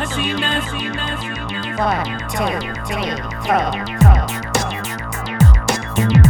casinos. Four, two, three, four, four.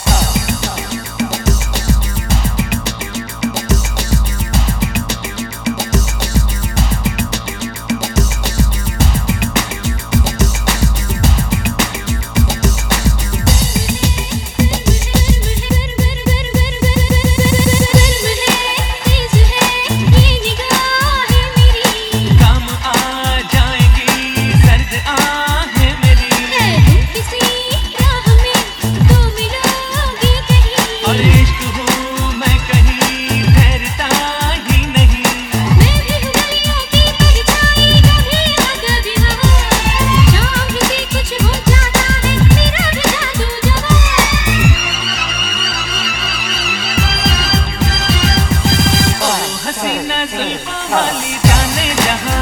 जुल्फों वाली जाने जहाँ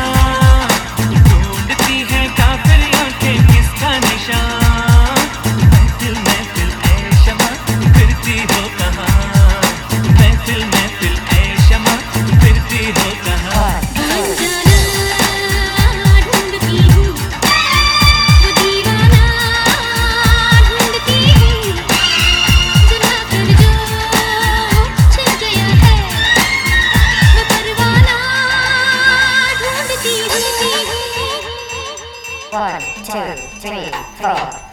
three, four.